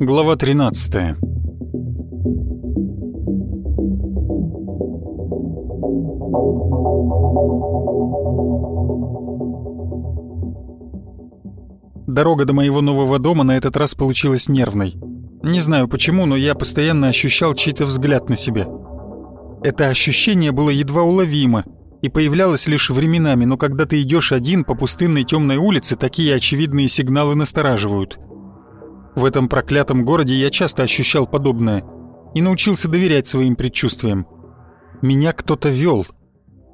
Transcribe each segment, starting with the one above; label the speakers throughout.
Speaker 1: Глава 13 Дорога до моего нового дома на этот раз получилась нервной. Не знаю почему, но я постоянно ощущал чей-то взгляд на себя. Это ощущение было едва уловимо и появлялось лишь временами, но когда ты идешь один по пустынной темной улице, такие очевидные сигналы настораживают. В этом проклятом городе я часто ощущал подобное и научился доверять своим предчувствиям. Меня кто-то вел,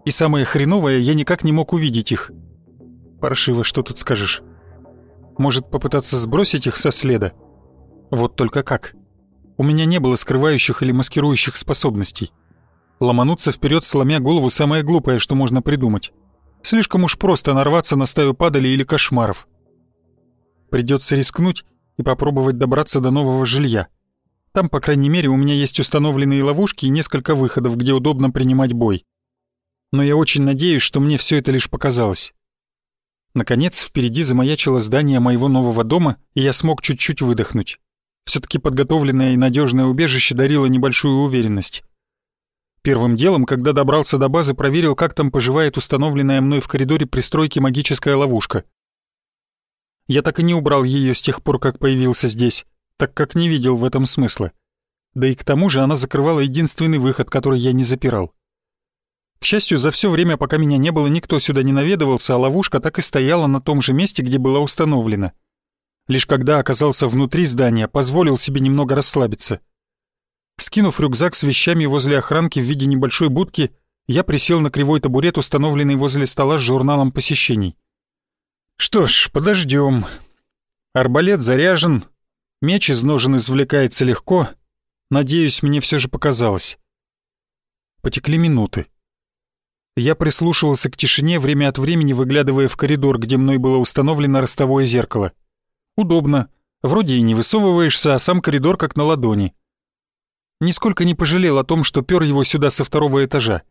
Speaker 1: и самое хреновое, я никак не мог увидеть их. Паршиво, что тут скажешь? Может, попытаться сбросить их со следа? Вот только как? У меня не было скрывающих или маскирующих способностей. Ломануться вперед, сломя голову, самое глупое, что можно придумать. Слишком уж просто нарваться на стаю падали или кошмаров. Придется рискнуть и попробовать добраться до нового жилья. Там, по крайней мере, у меня есть установленные ловушки и несколько выходов, где удобно принимать бой. Но я очень надеюсь, что мне все это лишь показалось. Наконец, впереди замаячило здание моего нового дома, и я смог чуть-чуть выдохнуть. Все-таки подготовленное и надежное убежище дарило небольшую уверенность. Первым делом, когда добрался до базы, проверил, как там поживает установленная мной в коридоре пристройки магическая ловушка. Я так и не убрал ее с тех пор, как появился здесь, так как не видел в этом смысла. Да и к тому же она закрывала единственный выход, который я не запирал. К счастью, за все время, пока меня не было, никто сюда не наведывался, а ловушка так и стояла на том же месте, где была установлена. Лишь когда оказался внутри здания, позволил себе немного расслабиться. Скинув рюкзак с вещами возле охранки в виде небольшой будки, я присел на кривой табурет, установленный возле стола с журналом посещений. Что ж, подождем. Арбалет заряжен, меч из ножен извлекается легко. Надеюсь, мне все же показалось. Потекли минуты. Я прислушивался к тишине, время от времени выглядывая в коридор, где мной было установлено ростовое зеркало. Удобно. Вроде и не высовываешься, а сам коридор как на ладони. Нисколько не пожалел о том, что пёр его сюда со второго этажа.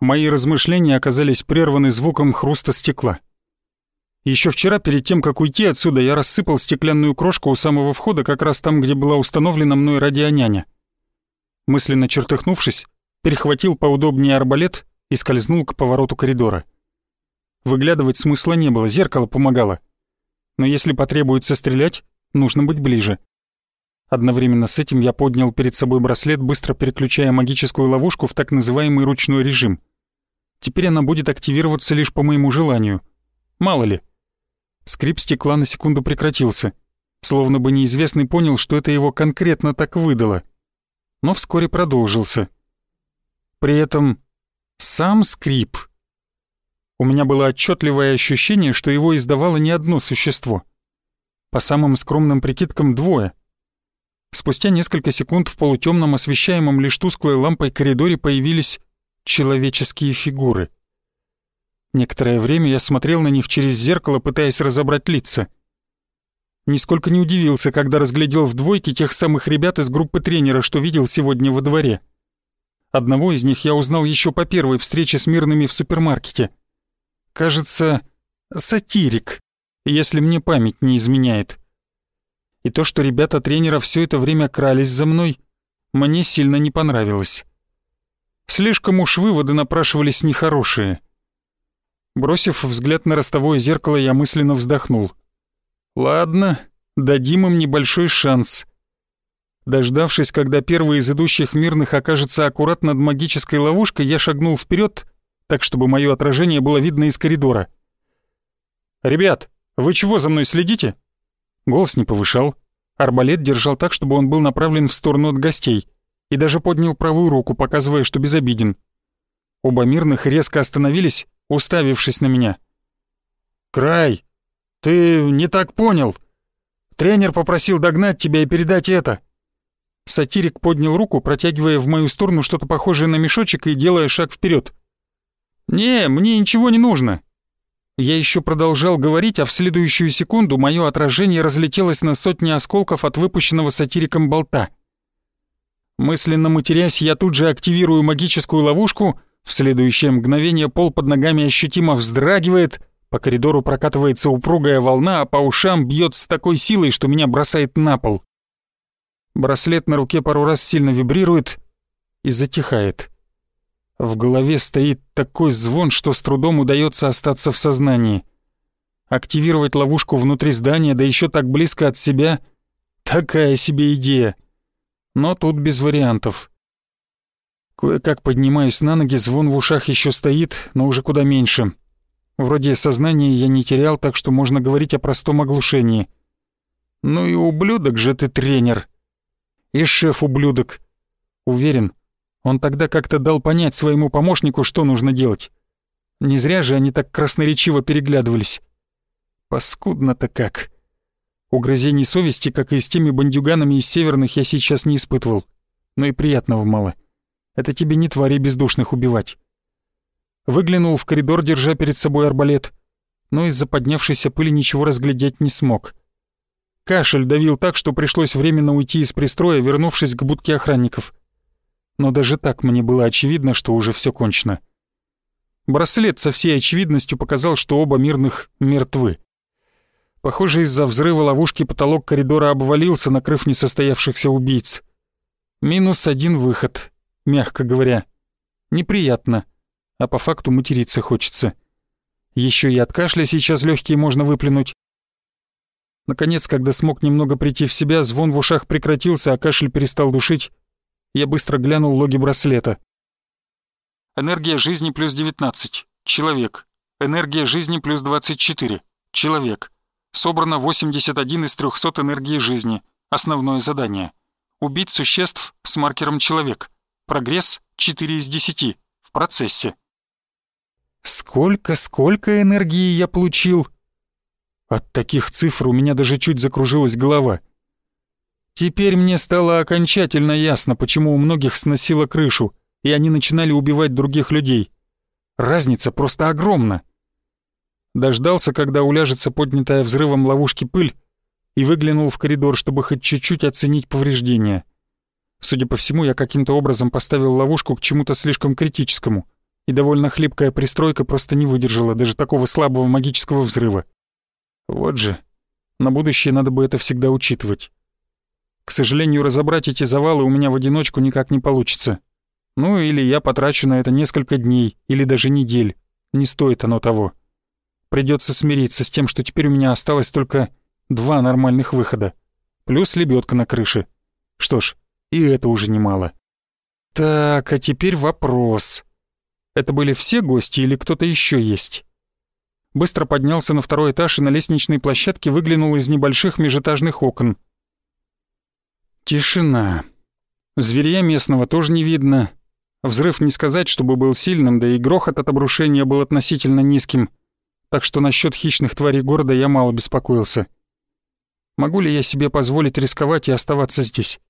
Speaker 1: Мои размышления оказались прерваны звуком хруста стекла. Еще вчера, перед тем, как уйти отсюда, я рассыпал стеклянную крошку у самого входа, как раз там, где была установлена мной радионяня. Мысленно чертыхнувшись, перехватил поудобнее арбалет и скользнул к повороту коридора. Выглядывать смысла не было, зеркало помогало. Но если потребуется стрелять, нужно быть ближе. Одновременно с этим я поднял перед собой браслет, быстро переключая магическую ловушку в так называемый ручной режим. Теперь она будет активироваться лишь по моему желанию. Мало ли. Скрип стекла на секунду прекратился. Словно бы неизвестный понял, что это его конкретно так выдало. Но вскоре продолжился. При этом сам скрип. У меня было отчетливое ощущение, что его издавало не одно существо. По самым скромным прикидкам двое. Спустя несколько секунд в полутемном, освещаемом лишь тусклой лампой коридоре появились человеческие фигуры. Некоторое время я смотрел на них через зеркало, пытаясь разобрать лица. Нисколько не удивился, когда разглядел в двойке тех самых ребят из группы тренера, что видел сегодня во дворе. Одного из них я узнал еще по первой встрече с мирными в супермаркете. Кажется, сатирик, если мне память не изменяет. И то, что ребята тренера все это время крались за мной, мне сильно не понравилось. Слишком уж выводы напрашивались нехорошие. Бросив взгляд на ростовое зеркало, я мысленно вздохнул. Ладно, дадим им небольшой шанс. Дождавшись, когда первый из идущих мирных окажется аккурат над магической ловушкой, я шагнул вперед, так чтобы мое отражение было видно из коридора. «Ребят, вы чего за мной следите?» Голос не повышал. Арбалет держал так, чтобы он был направлен в сторону от гостей, и даже поднял правую руку, показывая, что безобиден. Оба мирных резко остановились, уставившись на меня. «Край, ты не так понял. Тренер попросил догнать тебя и передать это». Сатирик поднял руку, протягивая в мою сторону что-то похожее на мешочек и делая шаг вперед. «Не, мне ничего не нужно». Я еще продолжал говорить, а в следующую секунду мое отражение разлетелось на сотни осколков от выпущенного сатириком болта. Мысленно матерясь, я тут же активирую магическую ловушку, в следующее мгновение пол под ногами ощутимо вздрагивает, по коридору прокатывается упругая волна, а по ушам бьет с такой силой, что меня бросает на пол. Браслет на руке пару раз сильно вибрирует и затихает. В голове стоит такой звон, что с трудом удается остаться в сознании. Активировать ловушку внутри здания, да еще так близко от себя — такая себе идея. Но тут без вариантов. Кое-как поднимаюсь на ноги, звон в ушах еще стоит, но уже куда меньше. Вроде сознания я не терял, так что можно говорить о простом оглушении. Ну и ублюдок же ты, тренер. И шеф-ублюдок. Уверен, он тогда как-то дал понять своему помощнику, что нужно делать. Не зря же они так красноречиво переглядывались. Паскудно-то как. Угрызений совести, как и с теми бандюганами из северных, я сейчас не испытывал. Но и приятного мало. Это тебе не твари бездушных убивать. Выглянул в коридор, держа перед собой арбалет, но из-за поднявшейся пыли ничего разглядеть не смог. Кашель давил так, что пришлось временно уйти из пристроя, вернувшись к будке охранников. Но даже так мне было очевидно, что уже все кончено. Браслет со всей очевидностью показал, что оба мирных мертвы. Похоже, из-за взрыва ловушки потолок коридора обвалился, накрыв несостоявшихся убийц. Минус один выход, мягко говоря. Неприятно, а по факту материться хочется. Еще и от кашля сейчас легкие можно выплюнуть. Наконец, когда смог немного прийти в себя, звон в ушах прекратился, а кашель перестал душить, я быстро глянул логи браслета. Энергия жизни плюс 19. Человек. Энергия жизни плюс 24. Человек. Собрано 81 из 300 энергии жизни. Основное задание. Убить существ с маркером «Человек». Прогресс 4 из 10. В процессе. Сколько-сколько энергии я получил? От таких цифр у меня даже чуть закружилась голова. Теперь мне стало окончательно ясно, почему у многих сносило крышу, и они начинали убивать других людей. Разница просто огромна. Дождался, когда уляжется поднятая взрывом ловушки пыль, и выглянул в коридор, чтобы хоть чуть-чуть оценить повреждения. Судя по всему, я каким-то образом поставил ловушку к чему-то слишком критическому, и довольно хлипкая пристройка просто не выдержала даже такого слабого магического взрыва. Вот же, на будущее надо бы это всегда учитывать. К сожалению, разобрать эти завалы у меня в одиночку никак не получится. Ну или я потрачу на это несколько дней или даже недель. Не стоит оно того. Придется смириться с тем, что теперь у меня осталось только два нормальных выхода. Плюс лебедка на крыше. Что ж, и это уже немало. Так, а теперь вопрос. Это были все гости или кто-то еще есть? Быстро поднялся на второй этаж и на лестничной площадке выглянул из небольших межэтажных окон. Тишина. Зверя местного тоже не видно. Взрыв не сказать, чтобы был сильным, да и грохот от обрушения был относительно низким — так что насчет хищных тварей города я мало беспокоился. Могу ли я себе позволить рисковать и оставаться здесь?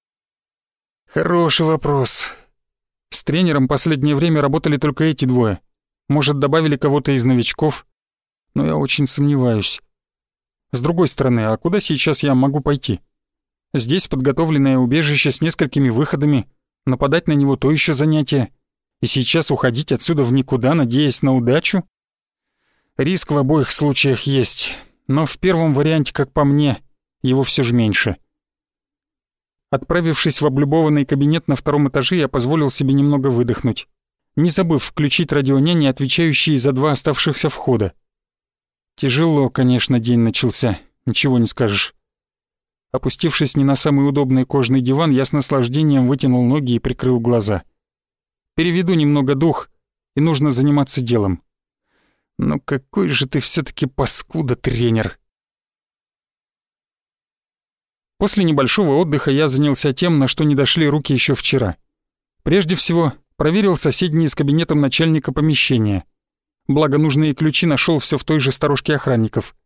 Speaker 1: Хороший вопрос. С тренером последнее время работали только эти двое. Может, добавили кого-то из новичков? Но я очень сомневаюсь. С другой стороны, а куда сейчас я могу пойти? Здесь подготовленное убежище с несколькими выходами. Нападать на него то еще занятие. И сейчас уходить отсюда в никуда, надеясь на удачу? Риск в обоих случаях есть, но в первом варианте, как по мне, его все же меньше. Отправившись в облюбованный кабинет на втором этаже, я позволил себе немного выдохнуть, не забыв включить радионяни, отвечающие за два оставшихся входа. Тяжело, конечно, день начался, ничего не скажешь. Опустившись не на самый удобный кожаный диван, я с наслаждением вытянул ноги и прикрыл глаза. Переведу немного дух, и нужно заниматься делом. Ну какой же ты все таки паскуда, тренер!» После небольшого отдыха я занялся тем, на что не дошли руки еще вчера. Прежде всего, проверил соседние с кабинетом начальника помещения. Благо, нужные ключи нашел все в той же сторожке охранников.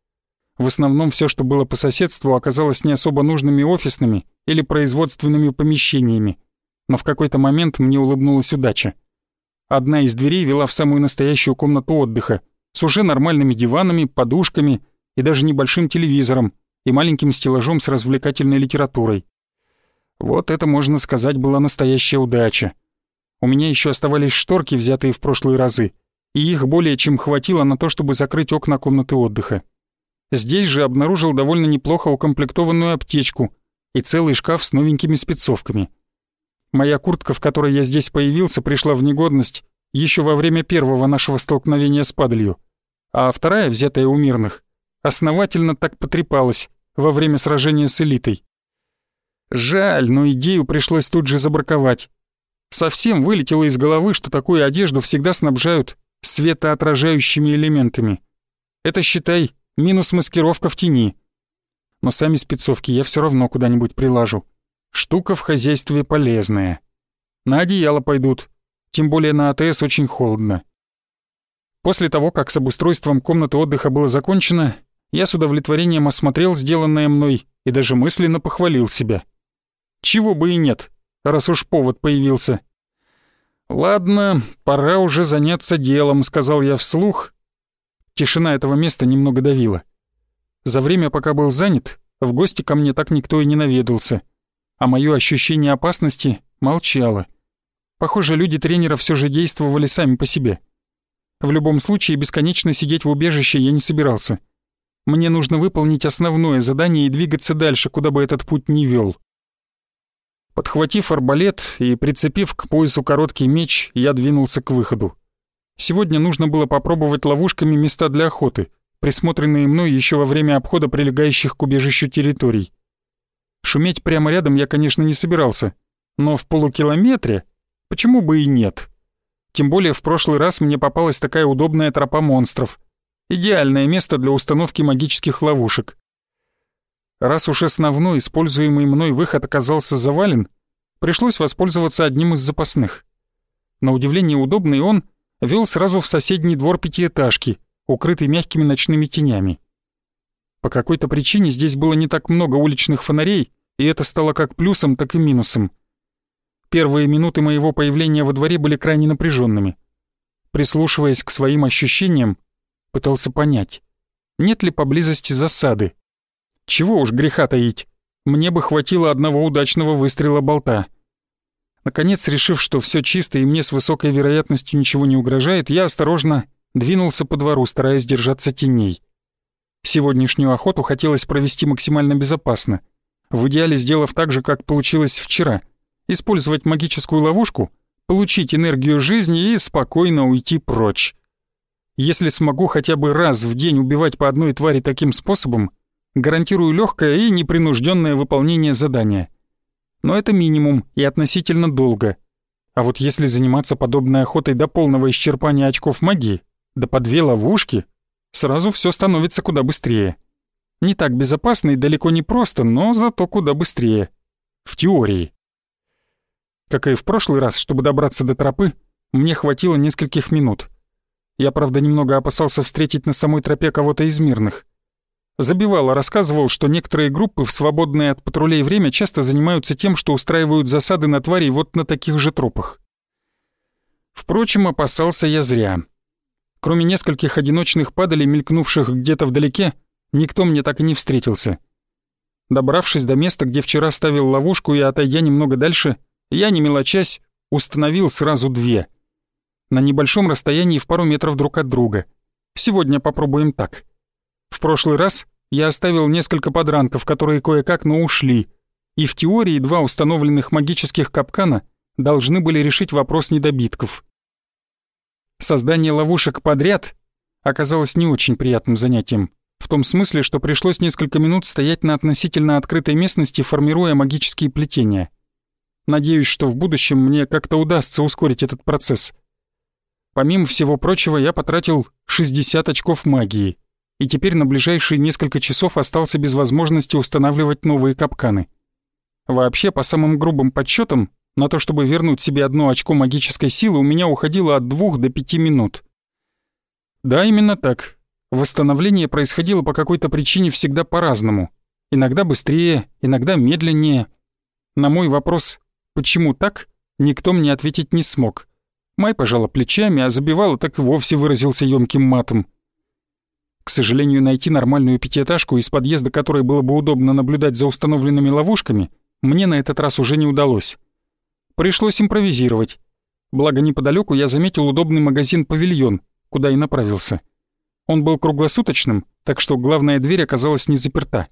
Speaker 1: В основном все, что было по соседству, оказалось не особо нужными офисными или производственными помещениями. Но в какой-то момент мне улыбнулась удача. Одна из дверей вела в самую настоящую комнату отдыха, с уже нормальными диванами, подушками и даже небольшим телевизором и маленьким стеллажом с развлекательной литературой. Вот это, можно сказать, была настоящая удача. У меня еще оставались шторки, взятые в прошлые разы, и их более чем хватило на то, чтобы закрыть окна комнаты отдыха. Здесь же обнаружил довольно неплохо укомплектованную аптечку и целый шкаф с новенькими спецовками. Моя куртка, в которой я здесь появился, пришла в негодность еще во время первого нашего столкновения с падалью, а вторая, взятая у мирных, основательно так потрепалась во время сражения с элитой. Жаль, но идею пришлось тут же забраковать. Совсем вылетело из головы, что такую одежду всегда снабжают светоотражающими элементами. Это, считай, минус маскировка в тени. Но сами спецовки я все равно куда-нибудь прилажу. Штука в хозяйстве полезная. На одеяло пойдут, тем более на АТС очень холодно. После того, как с обустройством комнаты отдыха было закончено, я с удовлетворением осмотрел сделанное мной и даже мысленно похвалил себя. Чего бы и нет, раз уж повод появился. «Ладно, пора уже заняться делом», — сказал я вслух. Тишина этого места немного давила. За время, пока был занят, в гости ко мне так никто и не наведался, а моё ощущение опасности молчало. Похоже, люди тренера все же действовали сами по себе. В любом случае, бесконечно сидеть в убежище я не собирался. Мне нужно выполнить основное задание и двигаться дальше, куда бы этот путь ни вел. Подхватив арбалет и прицепив к поясу короткий меч, я двинулся к выходу. Сегодня нужно было попробовать ловушками места для охоты, присмотренные мной еще во время обхода прилегающих к убежищу территорий. Шуметь прямо рядом я, конечно, не собирался, но в полукилометре почему бы и нет? Тем более в прошлый раз мне попалась такая удобная тропа монстров. Идеальное место для установки магических ловушек. Раз уж основной используемый мной выход оказался завален, пришлось воспользоваться одним из запасных. На удивление удобный он вел сразу в соседний двор пятиэтажки, укрытый мягкими ночными тенями. По какой-то причине здесь было не так много уличных фонарей, и это стало как плюсом, так и минусом. Первые минуты моего появления во дворе были крайне напряженными. Прислушиваясь к своим ощущениям, пытался понять, нет ли поблизости засады. Чего уж греха таить. Мне бы хватило одного удачного выстрела болта. Наконец, решив, что все чисто и мне с высокой вероятностью ничего не угрожает, я осторожно двинулся по двору, стараясь держаться теней. Сегодняшнюю охоту хотелось провести максимально безопасно. В идеале сделав так же, как получилось вчера. Использовать магическую ловушку, получить энергию жизни и спокойно уйти прочь. Если смогу хотя бы раз в день убивать по одной твари таким способом, гарантирую легкое и непринужденное выполнение задания. Но это минимум и относительно долго. А вот если заниматься подобной охотой до полного исчерпания очков магии, да по две ловушки, сразу все становится куда быстрее. Не так безопасно и далеко не просто, но зато куда быстрее. В теории. Как и в прошлый раз, чтобы добраться до тропы, мне хватило нескольких минут. Я, правда, немного опасался встретить на самой тропе кого-то из мирных. Забивало рассказывал, что некоторые группы в свободное от патрулей время часто занимаются тем, что устраивают засады на тварей вот на таких же тропах. Впрочем, опасался я зря. Кроме нескольких одиночных падалей, мелькнувших где-то вдалеке, никто мне так и не встретился. Добравшись до места, где вчера ставил ловушку и отойдя немного дальше, я, не мелочась, установил сразу две. На небольшом расстоянии в пару метров друг от друга. Сегодня попробуем так — в прошлый раз я оставил несколько подранков, которые кое-как, но ушли, и в теории два установленных магических капкана должны были решить вопрос недобитков. Создание ловушек подряд оказалось не очень приятным занятием, в том смысле, что пришлось несколько минут стоять на относительно открытой местности, формируя магические плетения. Надеюсь, что в будущем мне как-то удастся ускорить этот процесс. Помимо всего прочего, я потратил 60 очков магии — и теперь на ближайшие несколько часов остался без возможности устанавливать новые капканы. Вообще, по самым грубым подсчетам, на то, чтобы вернуть себе одно очко магической силы, у меня уходило от двух до пяти минут. Да, именно так. Восстановление происходило по какой-то причине всегда по-разному. Иногда быстрее, иногда медленнее. На мой вопрос «почему так?» никто мне ответить не смог. Май пожала плечами, а забивала так и вовсе выразился ёмким матом. К сожалению, найти нормальную пятиэтажку, из подъезда которой было бы удобно наблюдать за установленными ловушками, мне на этот раз уже не удалось. Пришлось импровизировать. Благо неподалеку я заметил удобный магазин-павильон, куда и направился. Он был круглосуточным, так что главная дверь оказалась не заперта.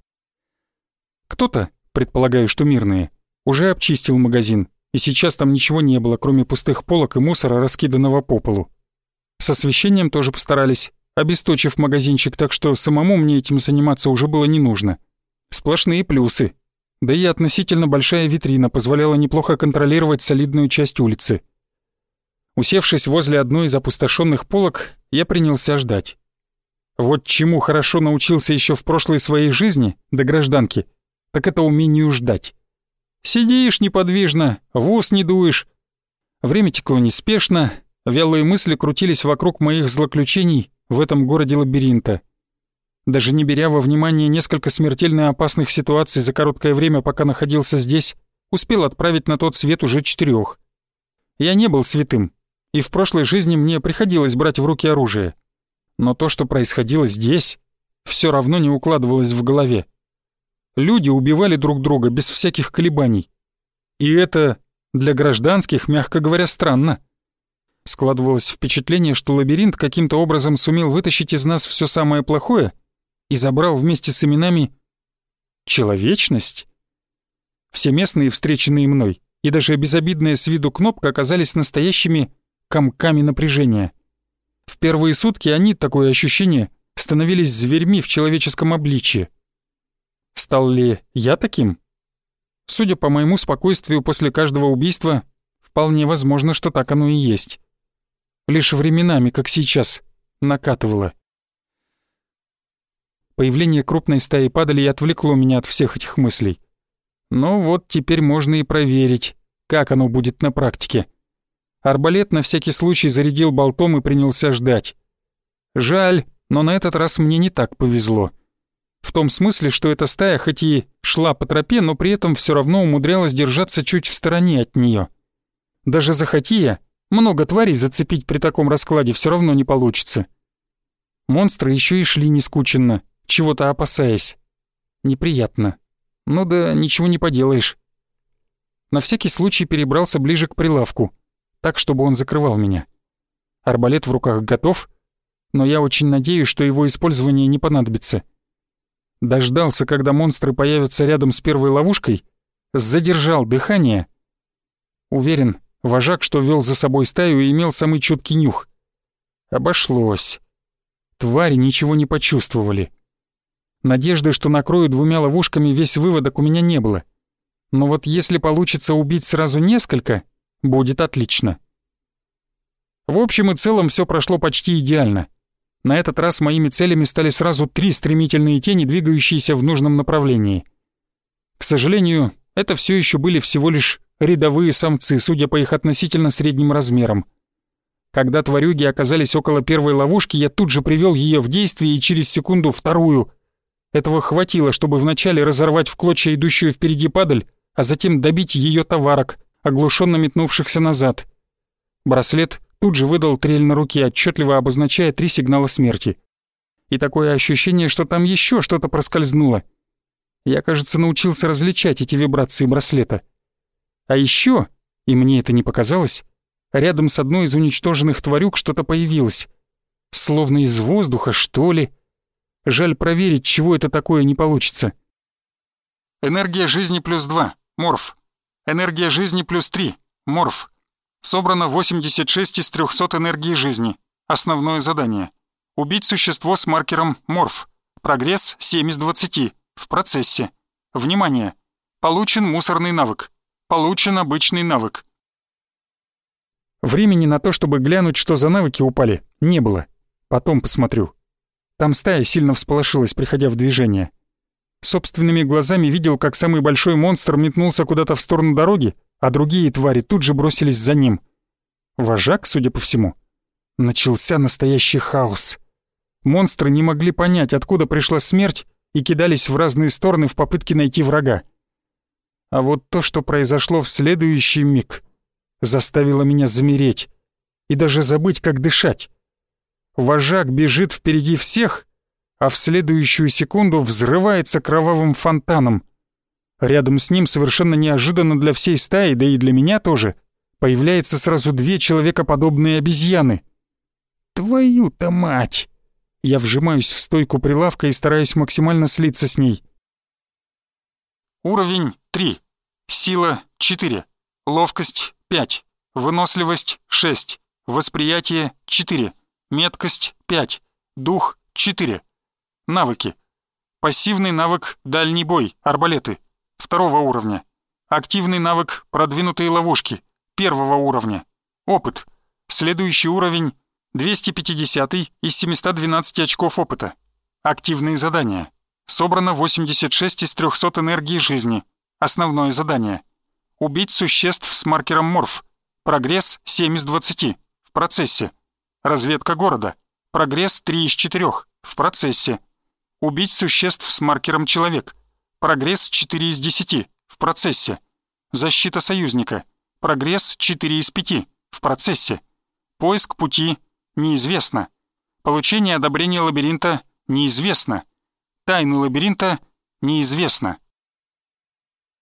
Speaker 1: Кто-то, предполагаю, что мирные, уже обчистил магазин, и сейчас там ничего не было, кроме пустых полок и мусора, раскиданного по полу. С освещением тоже постарались, обесточив магазинчик, так что самому мне этим заниматься уже было не нужно. Сплошные плюсы. Да и относительно большая витрина позволяла неплохо контролировать солидную часть улицы. Усевшись возле одной из опустошенных полок, я принялся ждать. Вот чему хорошо научился еще в прошлой своей жизни, до гражданки, так это умению ждать. Сидишь неподвижно, в ус не дуешь. Время текло неспешно, вялые мысли крутились вокруг моих злоключений в этом городе лабиринта. Даже не беря во внимание несколько смертельно опасных ситуаций за короткое время, пока находился здесь, успел отправить на тот свет уже четырех. Я не был святым, и в прошлой жизни мне приходилось брать в руки оружие. Но то, что происходило здесь, все равно не укладывалось в голове. Люди убивали друг друга без всяких колебаний. И это для гражданских, мягко говоря, странно. Складывалось впечатление, что лабиринт каким-то образом сумел вытащить из нас все самое плохое и забрал вместе с именами человечность. Все местные, встреченные мной, и даже безобидная с виду кнопка оказались настоящими комками напряжения. В первые сутки они, такое ощущение, становились зверьми в человеческом обличье. Стал ли я таким? Судя по моему спокойствию после каждого убийства, вполне возможно, что так оно и есть. Лишь временами, как сейчас, накатывало. Появление крупной стаи падали отвлекло меня от всех этих мыслей. Но вот теперь можно и проверить, как оно будет на практике. Арбалет на всякий случай зарядил болтом и принялся ждать. Жаль, но на этот раз мне не так повезло. В том смысле, что эта стая хоть и шла по тропе, но при этом все равно умудрялась держаться чуть в стороне от нее. Даже захоти много тварей зацепить при таком раскладе все равно не получится. Монстры еще и шли нескученно, чего-то опасаясь. Неприятно. Ну да ничего не поделаешь. На всякий случай перебрался ближе к прилавку, так, чтобы он закрывал меня. Арбалет в руках готов, но я очень надеюсь, что его использование не понадобится. Дождался, когда монстры появятся рядом с первой ловушкой, задержал дыхание. Уверен, вожак, что вел за собой стаю, имел самый чуткий нюх. Обошлось. Твари ничего не почувствовали. Надежды, что накрою двумя ловушками весь выводок у меня не было. Но вот если получится убить сразу несколько, будет отлично. В общем и целом все прошло почти идеально. На этот раз моими целями стали сразу три стремительные тени, двигающиеся в нужном направлении. К сожалению, это все еще были всего лишь рядовые самцы, судя по их относительно средним размерам. Когда тварюги оказались около первой ловушки, я тут же привел ее в действие и через секунду вторую. Этого хватило, чтобы вначале разорвать в клочья идущую впереди падаль, а затем добить ее товарок, оглушенно метнувшихся назад. Браслет тут же выдал трель на руке, отчетливо обозначая три сигнала смерти. И такое ощущение, что там еще что-то проскользнуло. Я, кажется, научился различать эти вибрации браслета. А еще, и мне это не показалось, рядом с одной из уничтоженных тварюк что-то появилось. Словно из воздуха, что ли. Жаль проверить, чего это такое не получится. Энергия жизни плюс два. Морф. Энергия жизни плюс три. Морф. Собрано 86 из 300 энергии жизни. Основное задание. Убить существо с маркером морф. Прогресс 7 из 20. В процессе. Внимание! Получен мусорный навык. Получен обычный навык. Времени на то, чтобы глянуть, что за навыки упали, не было. Потом посмотрю. Там стая сильно всполошилась, приходя в движение. Собственными глазами видел, как самый большой монстр метнулся куда-то в сторону дороги, а другие твари тут же бросились за ним. Вожак, судя по всему. Начался настоящий хаос. Монстры не могли понять, откуда пришла смерть, и кидались в разные стороны в попытке найти врага. А вот то, что произошло в следующий миг, заставило меня замереть и даже забыть, как дышать. Вожак бежит впереди всех, а в следующую секунду взрывается кровавым фонтаном. Рядом с ним совершенно неожиданно для всей стаи, да и для меня тоже, появляется сразу две человекоподобные обезьяны. Твою-то мать! Я вжимаюсь в стойку прилавка и стараюсь максимально слиться с ней. Уровень 3. Сила 4. Ловкость 5. Выносливость 6. Восприятие 4. Меткость 5. Дух 4. Навыки. Пассивный навык «Дальний бой» арбалеты второго уровня. Активный навык «Продвинутые ловушки» первого уровня. Опыт. Следующий уровень 250 из 712 очков опыта. Активные задания. Собрано 86 из 300 энергии жизни. Основное задание. Убить существ с маркером морф. Прогресс 7 из 20. В процессе. Разведка города. Прогресс 3 из 4. В процессе. Убить существ с маркером человек. Прогресс 4 из 10. В процессе. Защита союзника. Прогресс 4 из 5. В процессе. Поиск пути неизвестно. Получение одобрения лабиринта неизвестно. Тайны лабиринта неизвестно.